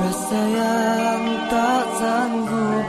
Rasa yang tak sanggup